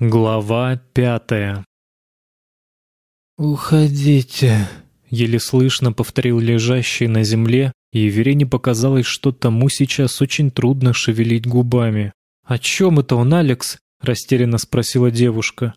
Глава пятая «Уходите», — еле слышно повторил лежащий на земле, и Верене показалось, что тому сейчас очень трудно шевелить губами. «О чем это он, Алекс?» — растерянно спросила девушка.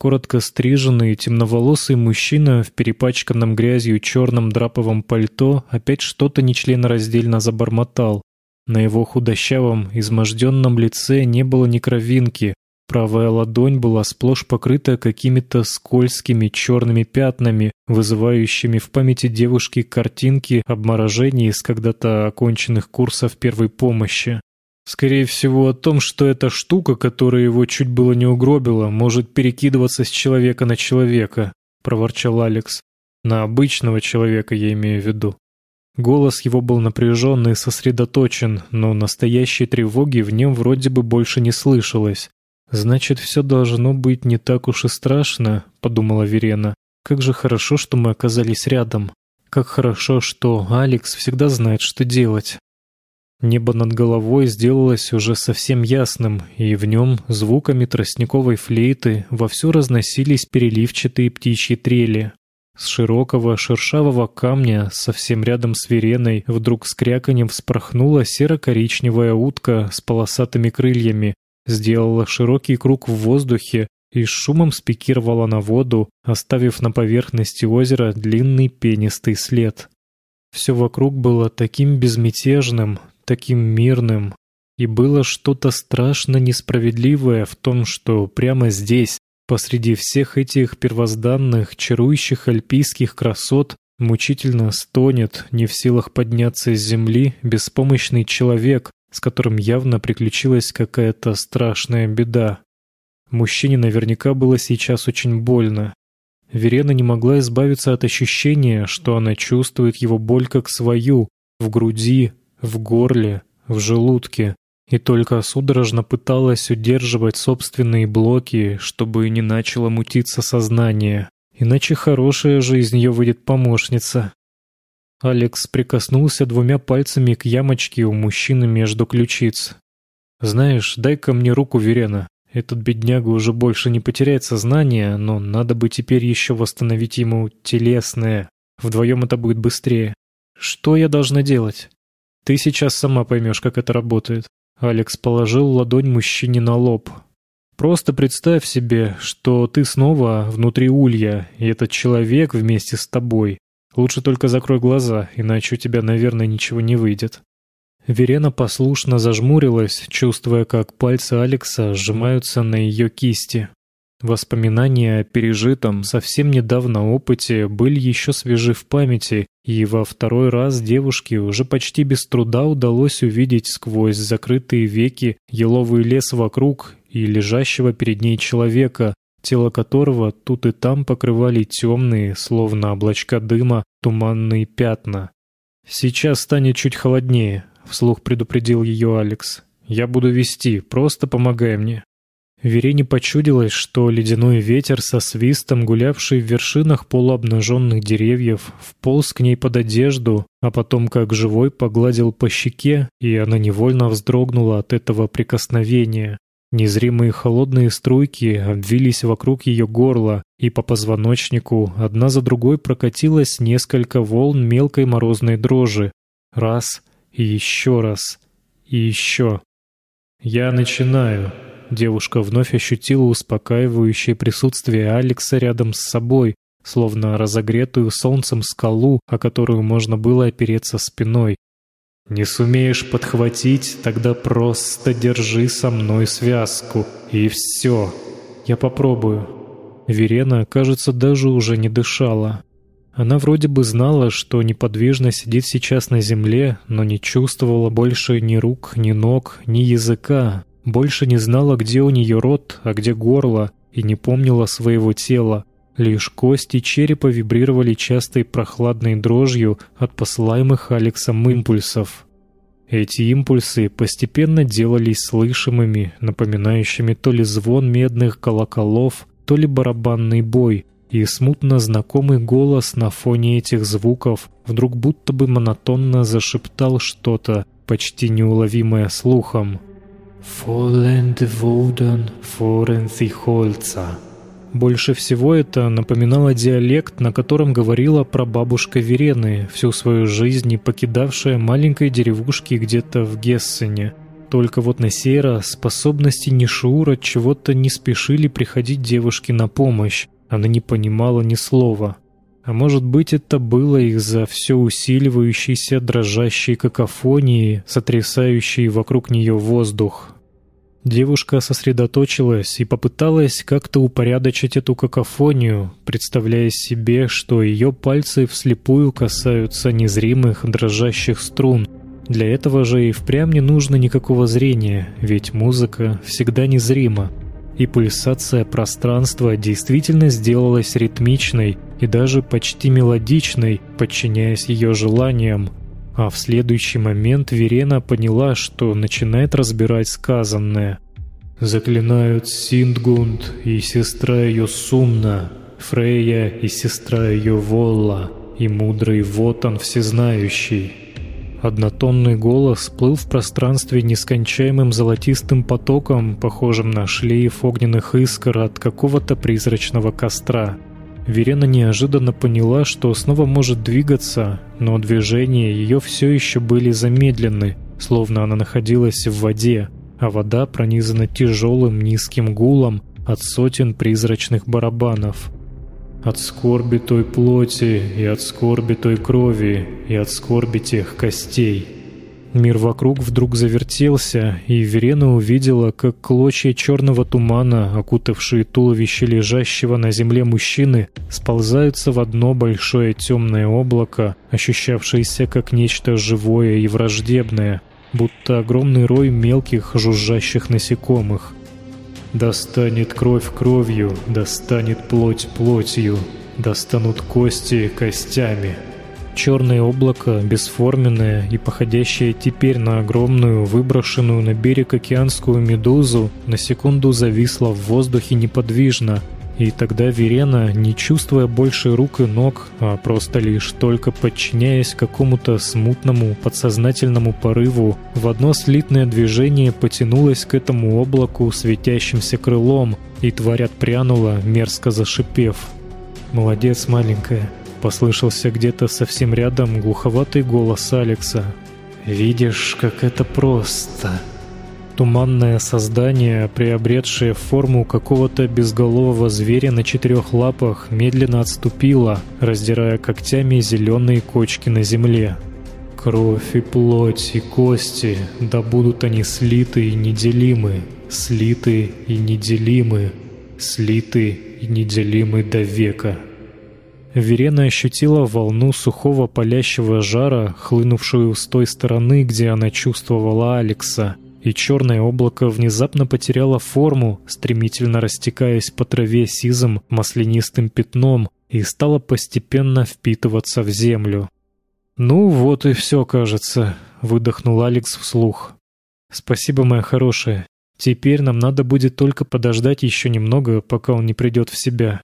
Коротко стриженный, темноволосый мужчина в перепачканном грязью черном драповом пальто опять что-то нечленораздельно забормотал. На его худощавом, изможденном лице не было ни кровинки, Правая ладонь была сплошь покрыта какими-то скользкими черными пятнами, вызывающими в памяти девушки картинки обморожений из когда-то оконченных курсов первой помощи. Скорее всего о том, что эта штука, которая его чуть было не угробила, может перекидываться с человека на человека, проворчал Алекс. На обычного человека я имею в виду. Голос его был напряженный и сосредоточен, но настоящей тревоги в нем вроде бы больше не слышалось. «Значит, все должно быть не так уж и страшно», — подумала Верена. «Как же хорошо, что мы оказались рядом. Как хорошо, что Алекс всегда знает, что делать». Небо над головой сделалось уже совсем ясным, и в нем звуками тростниковой флейты вовсю разносились переливчатые птичьи трели. С широкого шершавого камня, совсем рядом с Вереной, вдруг с кряканьем вспорхнула серо-коричневая утка с полосатыми крыльями сделала широкий круг в воздухе и шумом спикировала на воду, оставив на поверхности озера длинный пенистый след. Все вокруг было таким безмятежным, таким мирным, и было что-то страшно несправедливое в том, что прямо здесь, посреди всех этих первозданных, чарующих альпийских красот, мучительно стонет, не в силах подняться с земли, беспомощный человек, с которым явно приключилась какая-то страшная беда. Мужчине наверняка было сейчас очень больно. Верена не могла избавиться от ощущения, что она чувствует его боль как свою, в груди, в горле, в желудке, и только судорожно пыталась удерживать собственные блоки, чтобы не начало мутиться сознание. Иначе хорошая жизнь ее выйдет помощница. Алекс прикоснулся двумя пальцами к ямочке у мужчины между ключиц. «Знаешь, дай-ка мне руку Верена. Этот бедняга уже больше не потеряет сознание, но надо бы теперь еще восстановить ему телесное. Вдвоем это будет быстрее. Что я должна делать? Ты сейчас сама поймешь, как это работает». Алекс положил ладонь мужчине на лоб. «Просто представь себе, что ты снова внутри улья, и этот человек вместе с тобой. Лучше только закрой глаза, иначе у тебя, наверное, ничего не выйдет». Верена послушно зажмурилась, чувствуя, как пальцы Алекса сжимаются на ее кисти. Воспоминания о пережитом совсем недавно опыте были еще свежи в памяти, и во второй раз девушке уже почти без труда удалось увидеть сквозь закрытые веки еловый лес вокруг и лежащего перед ней человека, тело которого тут и там покрывали темные, словно облачка дыма, туманные пятна. «Сейчас станет чуть холоднее», — вслух предупредил ее Алекс. «Я буду вести, просто помогай мне». Верине почудилось, что ледяной ветер со свистом, гулявший в вершинах полуобнаженных деревьев, вполз к ней под одежду, а потом как живой погладил по щеке, и она невольно вздрогнула от этого прикосновения. Незримые холодные струйки обвились вокруг ее горла, и по позвоночнику одна за другой прокатилось несколько волн мелкой морозной дрожи. Раз, и еще раз, и еще. «Я начинаю». Девушка вновь ощутила успокаивающее присутствие Алекса рядом с собой, словно разогретую солнцем скалу, о которую можно было опереться спиной. Не сумеешь подхватить, тогда просто держи со мной связку, и все. Я попробую. Верена, кажется, даже уже не дышала. Она вроде бы знала, что неподвижно сидит сейчас на земле, но не чувствовала больше ни рук, ни ног, ни языка. Больше не знала, где у нее рот, а где горло, и не помнила своего тела. Лишь кости черепа вибрировали частой прохладной дрожью от посылаемых Алексом импульсов. Эти импульсы постепенно делались слышимыми, напоминающими то ли звон медных колоколов, то ли барабанный бой, и смутно знакомый голос на фоне этих звуков вдруг будто бы монотонно зашептал что-то, почти неуловимое слухом. «Vollen Woden foren Холца». Больше всего это напоминало диалект, на котором говорила прабабушка Верены, всю свою жизнь не покидавшая маленькой деревушки где-то в Гессене. Только вот на сей раз способности Нишиура чего-то не спешили приходить девушке на помощь. Она не понимала ни слова. А может быть, это было из-за все усиливающейся дрожащей какофонии, сотрясающей вокруг нее воздух. Девушка сосредоточилась и попыталась как-то упорядочить эту какофонию, представляя себе, что ее пальцы вслепую касаются незримых дрожащих струн. Для этого же и впрямь не нужно никакого зрения, ведь музыка всегда незрима. И пульсация пространства действительно сделалась ритмичной и даже почти мелодичной, подчиняясь ее желаниям, а в следующий момент Верена поняла, что начинает разбирать сказанное. «Заклинают Синдгунд и сестра ее Сумна, Фрейя и сестра ее Волла, и мудрый Вотан Всезнающий». Однотонный голос плыл в пространстве нескончаемым золотистым потоком, похожим на шлейф огненных искр от какого-то призрачного костра — Верена неожиданно поняла, что снова может двигаться, но движения ее все еще были замедлены, словно она находилась в воде, а вода пронизана тяжелым низким гулом от сотен призрачных барабанов. «От скорби той плоти, и от скорби той крови, и от скорби тех костей», Мир вокруг вдруг завертелся, и Верена увидела, как клочья черного тумана, окутавшие туловище лежащего на земле мужчины, сползаются в одно большое темное облако, ощущавшееся как нечто живое и враждебное, будто огромный рой мелких жужжащих насекомых. «Достанет кровь кровью, достанет плоть плотью, достанут кости костями». Черное облако, бесформенное и походящее теперь на огромную, выброшенную на берег океанскую медузу, на секунду зависло в воздухе неподвижно, и тогда Верена, не чувствуя больше рук и ног, а просто лишь только подчиняясь какому-то смутному подсознательному порыву, в одно слитное движение потянулась к этому облаку светящимся крылом, и тварь отпрянула, мерзко зашипев. «Молодец, маленькая», Послышался где-то совсем рядом глуховатый голос Алекса. «Видишь, как это просто!» Туманное создание, приобретшее форму какого-то безголового зверя на четырех лапах, медленно отступило, раздирая когтями зеленые кочки на земле. Кровь и плоть и кости, да будут они слиты и неделимы, слиты и неделимы, слиты и неделимы до века. Верена ощутила волну сухого палящего жара, хлынувшую с той стороны, где она чувствовала Алекса, и черное облако внезапно потеряло форму, стремительно растекаясь по траве сизым маслянистым пятном, и стало постепенно впитываться в землю. «Ну вот и все, кажется», — выдохнул Алекс вслух. «Спасибо, моя хорошая. Теперь нам надо будет только подождать еще немного, пока он не придет в себя.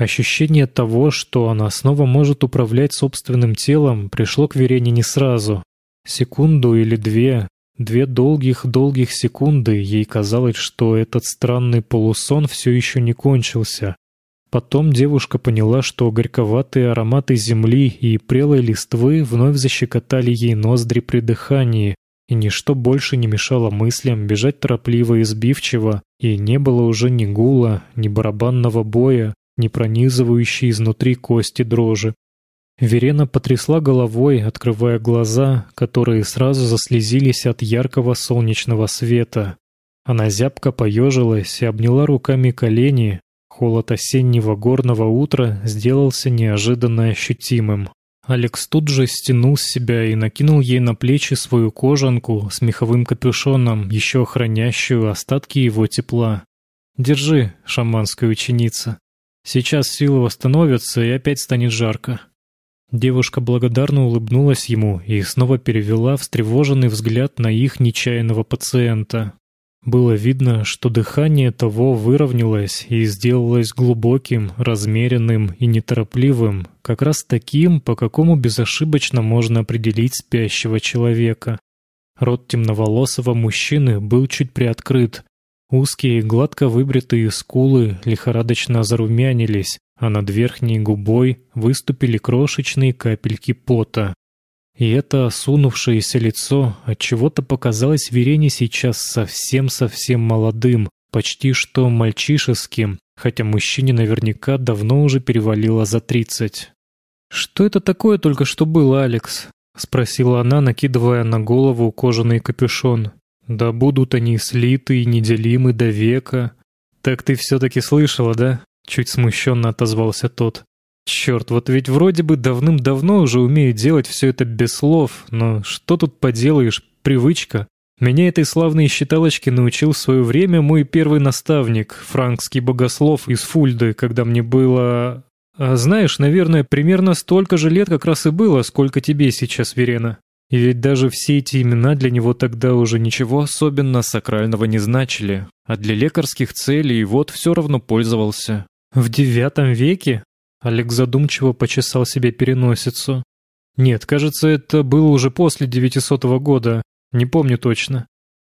Ощущение того, что она снова может управлять собственным телом, пришло к Верене не сразу. Секунду или две, две долгих-долгих секунды ей казалось, что этот странный полусон все еще не кончился. Потом девушка поняла, что горьковатые ароматы земли и прелой листвы вновь защекотали ей ноздри при дыхании, и ничто больше не мешало мыслям бежать торопливо и сбивчиво, и не было уже ни гула, ни барабанного боя, не пронизывающей изнутри кости дрожи. Верена потрясла головой, открывая глаза, которые сразу заслезились от яркого солнечного света. Она зябко поежилась и обняла руками колени. Холод осеннего горного утра сделался неожиданно ощутимым. Алекс тут же стянул с себя и накинул ей на плечи свою кожанку с меховым капюшоном, еще хранящую остатки его тепла. «Держи, шаманская ученица». Сейчас силы восстановятся и опять станет жарко. Девушка благодарно улыбнулась ему и снова перевела встревоженный взгляд на их нечаянного пациента. Было видно, что дыхание того выровнялось и сделалось глубоким, размеренным и неторопливым, как раз таким, по какому безошибочно можно определить спящего человека. Рот темноволосого мужчины был чуть приоткрыт. Узкие, гладко выбритые скулы лихорадочно зарумянились, а над верхней губой выступили крошечные капельки пота. И это осунувшееся лицо от чего то показалось Верене сейчас совсем-совсем молодым, почти что мальчишеским, хотя мужчине наверняка давно уже перевалило за тридцать. «Что это такое только что было, Алекс?» — спросила она, накидывая на голову кожаный капюшон. «Да будут они слиты и неделимы до века». «Так ты все-таки слышала, да?» — чуть смущенно отозвался тот. «Черт, вот ведь вроде бы давным-давно уже умею делать все это без слов, но что тут поделаешь, привычка. Меня этой славной считалочке научил в свое время мой первый наставник, франкский богослов из Фульды, когда мне было... А знаешь, наверное, примерно столько же лет как раз и было, сколько тебе сейчас, Верена. И ведь даже все эти имена для него тогда уже ничего особенно сакрального не значили, а для лекарских целей вот все равно пользовался. В девятом веке? Олег задумчиво почесал себе переносицу. Нет, кажется, это было уже после девятисотого года, не помню точно.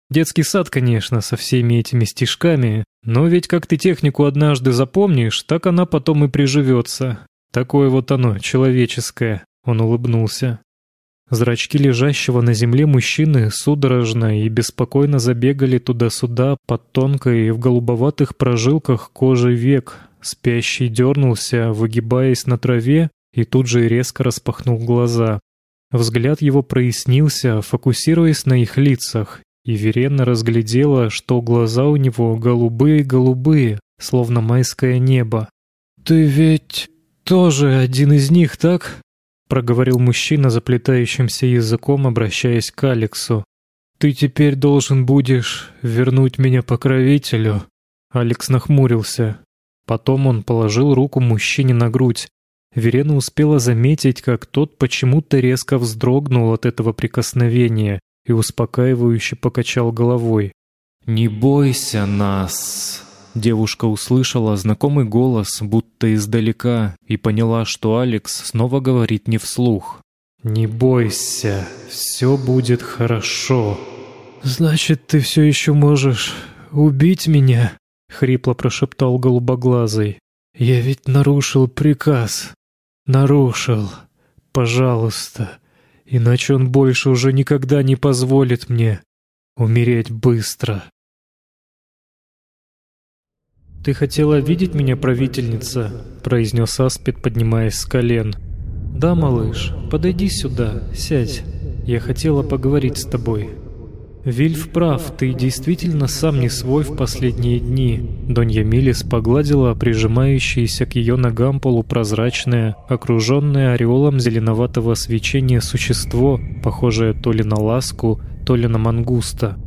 Детский сад, конечно, со всеми этими стишками, но ведь как ты технику однажды запомнишь, так она потом и приживется. Такое вот оно, человеческое, он улыбнулся. Зрачки лежащего на земле мужчины судорожно и беспокойно забегали туда-сюда под тонкой в голубоватых прожилках кожи век. Спящий дернулся, выгибаясь на траве, и тут же резко распахнул глаза. Взгляд его прояснился, фокусируясь на их лицах, и Верена разглядела, что глаза у него голубые-голубые, словно майское небо. «Ты ведь тоже один из них, так?» — проговорил мужчина заплетающимся языком, обращаясь к Алексу. «Ты теперь должен будешь вернуть меня покровителю». Алекс нахмурился. Потом он положил руку мужчине на грудь. Верена успела заметить, как тот почему-то резко вздрогнул от этого прикосновения и успокаивающе покачал головой. «Не бойся нас!» Девушка услышала знакомый голос, будто издалека, и поняла, что Алекс снова говорит не вслух. «Не бойся, все будет хорошо». «Значит, ты все еще можешь убить меня?» — хрипло прошептал голубоглазый. «Я ведь нарушил приказ». Нарушил. Пожалуйста. Иначе он больше уже никогда не позволит мне умереть быстро. «Ты хотела видеть меня, правительница?» — произнес Аспид, поднимаясь с колен. «Да, малыш, подойди сюда, сядь. Я хотела поговорить с тобой». «Вильф прав, ты действительно сам не свой в последние дни». Донья Милис погладила прижимающееся к ее ногам полупрозрачное, окруженное ореолом зеленоватого свечения существо, похожее то ли на ласку, то ли на мангуста.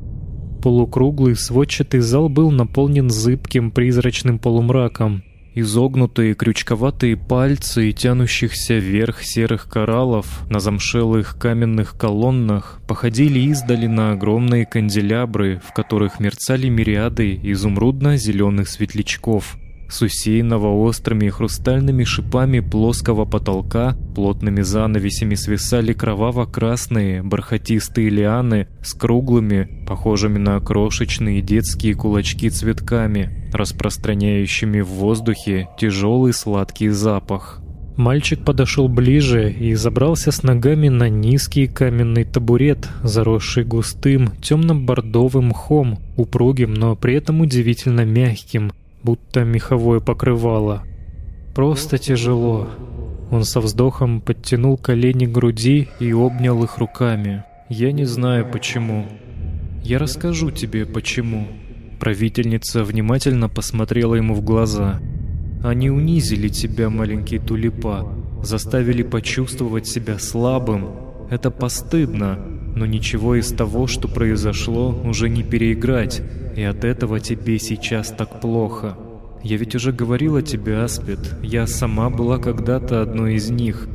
Полукруглый сводчатый зал был наполнен зыбким призрачным полумраком, Изогнутые крючковатые пальцы тянущихся вверх серых кораллов на замшелых каменных колоннах походили издали на огромные канделябры, в которых мерцали мириады изумрудно-зеленых светлячков с усеянного острыми хрустальными шипами плоского потолка плотными занавесями свисали кроваво-красные бархатистые лианы с круглыми, похожими на крошечные детские кулачки цветками, распространяющими в воздухе тяжелый сладкий запах. Мальчик подошел ближе и забрался с ногами на низкий каменный табурет, заросший густым темно-бордовым мхом, упругим, но при этом удивительно мягким, будто меховое покрывало. Просто тяжело. Он со вздохом подтянул колени к груди и обнял их руками. «Я не знаю, почему. Я расскажу тебе, почему». Правительница внимательно посмотрела ему в глаза. «Они унизили тебя, маленький тулипа, заставили почувствовать себя слабым. Это постыдно, но ничего из того, что произошло, уже не переиграть, и от этого тебе сейчас так плохо. Я ведь уже говорила тебе, Аспид, я сама была когда-то одной из них.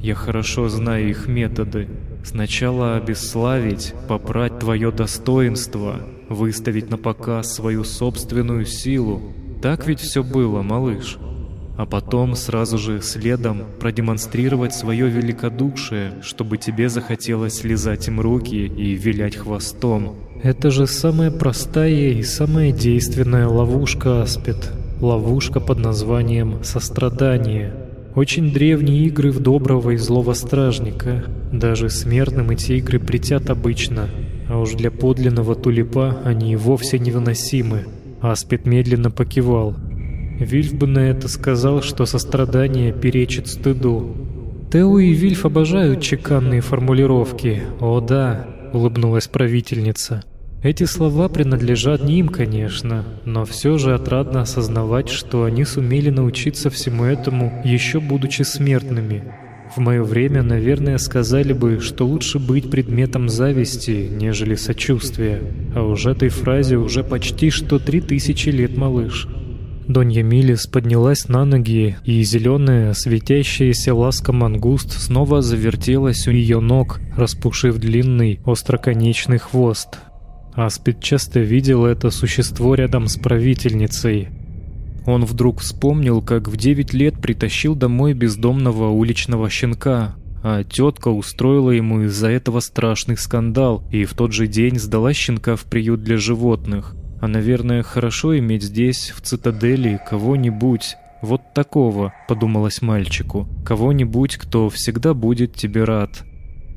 Я хорошо знаю их методы. Сначала обесславить, попрать твое достоинство, выставить на показ свою собственную силу. Так ведь все было, малыш. А потом сразу же следом продемонстрировать свое великодушие, чтобы тебе захотелось лизать им руки и вилять хвостом. Это же самая простая и самая действенная ловушка, Аспид. Ловушка под названием «Сострадание». Очень древние игры в доброго и злого стражника. Даже смертным эти игры притят обычно, а уж для подлинного тулипа они вовсе невыносимы. Аспид медленно покивал. Вильф бы на это сказал, что сострадание перечит стыду. Тео и Вильф обожают чеканные формулировки. «О да», — улыбнулась правительница. Эти слова принадлежат не им, конечно, но все же отрадно осознавать, что они сумели научиться всему этому, еще будучи смертными. В мое время, наверное, сказали бы, что лучше быть предметом зависти, нежели сочувствия. А уж этой фразе уже почти что три тысячи лет, малыш. Донья Милис поднялась на ноги, и зеленая, светящаяся ласка мангуст снова завертелась у ее ног, распушив длинный, остроконечный хвост. Аспид часто видел это существо рядом с правительницей. Он вдруг вспомнил, как в девять лет притащил домой бездомного уличного щенка, а тетка устроила ему из-за этого страшный скандал и в тот же день сдала щенка в приют для животных. А, наверное, хорошо иметь здесь, в цитадели, кого-нибудь, вот такого, подумалось мальчику, кого-нибудь, кто всегда будет тебе рад.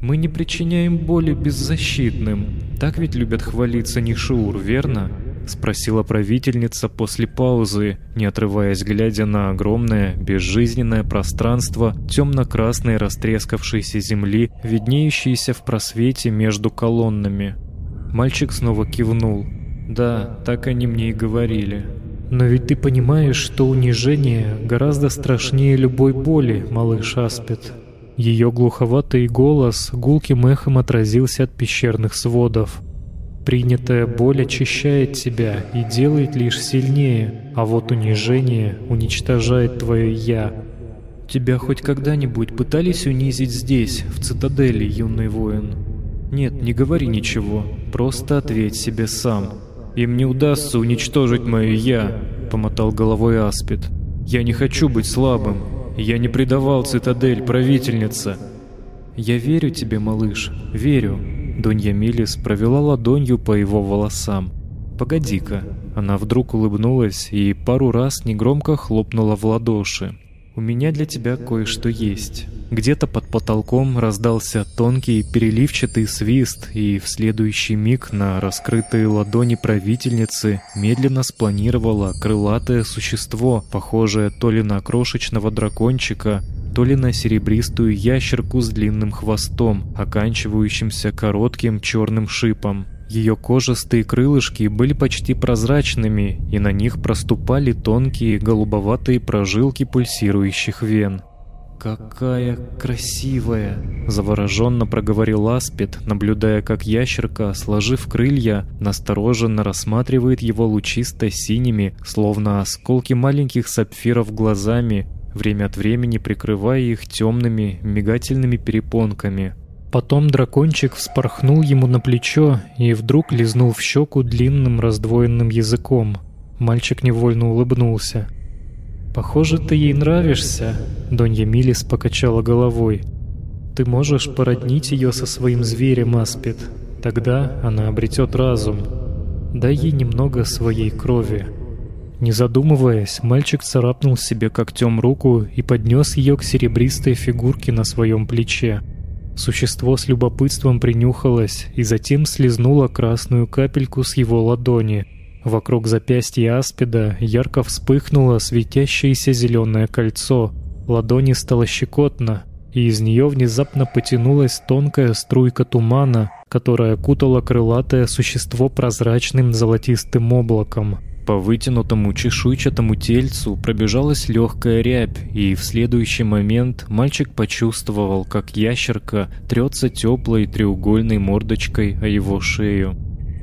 Мы не причиняем боли беззащитным. Так ведь любят хвалиться Нишиур, верно? Спросила правительница после паузы, не отрываясь, глядя на огромное, безжизненное пространство темно-красной растрескавшейся земли, виднеющейся в просвете между колоннами. Мальчик снова кивнул. «Да, так они мне и говорили». «Но ведь ты понимаешь, что унижение гораздо страшнее любой боли, малыш Аспид», ее глуховатый голос гулким эхом отразился от пещерных сводов. Принятая боль очищает тебя и делает лишь сильнее, а вот унижение уничтожает твое «я». Тебя хоть когда-нибудь пытались унизить здесь, в цитадели, юный воин? Нет, не говори ничего, просто ответь себе сам. Им не удастся уничтожить мое «я», — помотал головой Аспид. Я не хочу быть слабым, я не предавал цитадель, правительница. Я верю тебе, малыш, верю. Донья Милис провела ладонью по его волосам. Погоди-ка. Она вдруг улыбнулась и пару раз негромко хлопнула в ладоши. У меня для тебя кое-что есть. Где-то под потолком раздался тонкий переливчатый свист, и в следующий миг на раскрытые ладони правительницы медленно спланировало крылатое существо, похожее то ли на крошечного дракончика, то ли на серебристую ящерку с длинным хвостом, оканчивающимся коротким черным шипом. Ее кожистые крылышки были почти прозрачными, и на них проступали тонкие голубоватые прожилки пульсирующих вен. «Какая красивая!» — завороженно проговорил Аспид, наблюдая, как ящерка, сложив крылья, настороженно рассматривает его лучисто-синими, словно осколки маленьких сапфиров глазами, время от времени прикрывая их темными, мигательными перепонками. Потом дракончик вспорхнул ему на плечо и вдруг лизнул в щеку длинным раздвоенным языком. Мальчик невольно улыбнулся. «Похоже, ты ей нравишься», — Донья Милис покачала головой. «Ты можешь породнить ее со своим зверем, Аспид. Тогда она обретет разум. Дай ей немного своей крови». Не задумываясь, мальчик царапнул себе когтем руку и поднес ее к серебристой фигурке на своем плече. Существо с любопытством принюхалось и затем слезнуло красную капельку с его ладони — Вокруг запястья аспида ярко вспыхнуло светящееся зеленое кольцо. Ладони стало щекотно, и из нее внезапно потянулась тонкая струйка тумана, которая окутала крылатое существо прозрачным золотистым облаком. По вытянутому чешуйчатому тельцу пробежалась легкая рябь, и в следующий момент мальчик почувствовал, как ящерка трется теплой треугольной мордочкой о его шею.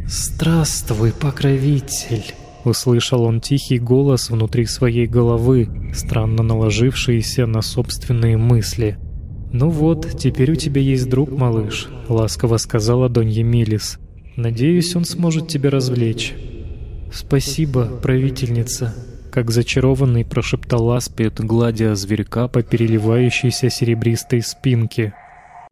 «Здравствуй, покровитель!» Услышал он тихий голос внутри своей головы, странно наложившийся на собственные мысли. «Ну вот, теперь у тебя есть друг, малыш», — ласково сказала Донья Милис. «Надеюсь, он сможет тебя развлечь». «Спасибо, правительница. как зачарованный прошептал Аспид, гладя зверька по переливающейся серебристой спинке.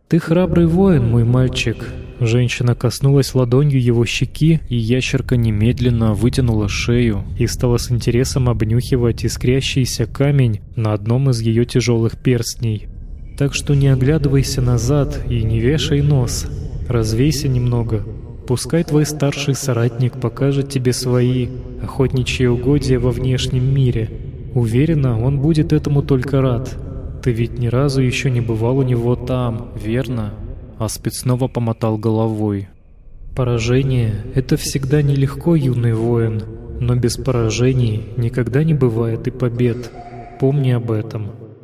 «Ты храбрый воин, мой мальчик!» Женщина коснулась ладонью его щеки, и ящерка немедленно вытянула шею и стала с интересом обнюхивать искрящийся камень на одном из ее тяжелых перстней. «Так что не оглядывайся назад и не вешай нос. Развейся немного. Пускай твой старший соратник покажет тебе свои охотничьи угодья во внешнем мире. Уверена, он будет этому только рад. Ты ведь ни разу еще не бывал у него там, верно?» Аспид снова помотал головой. «Поражение — это всегда нелегко, юный воин, но без поражений никогда не бывает и побед. Помни об этом».